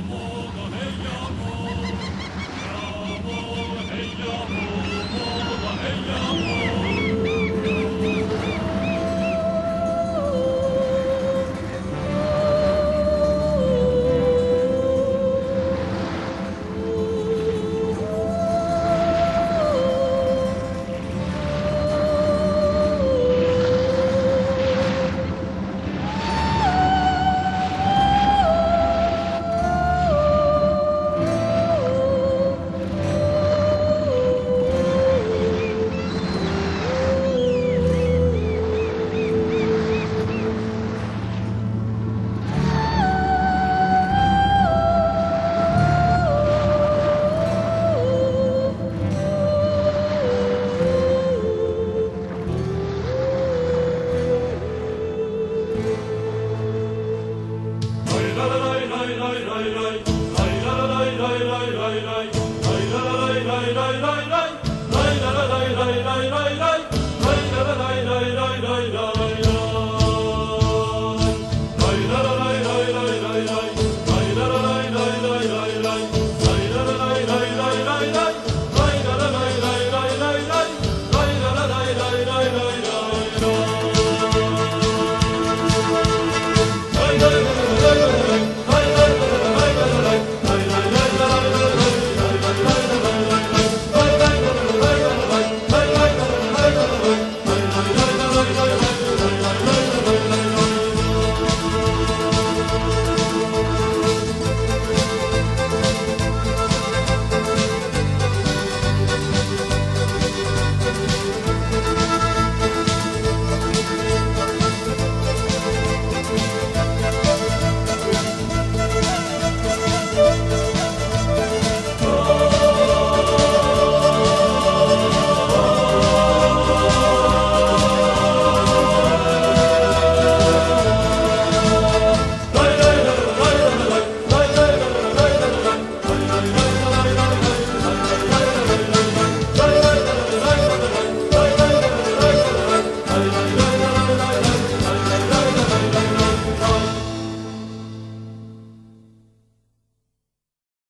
more.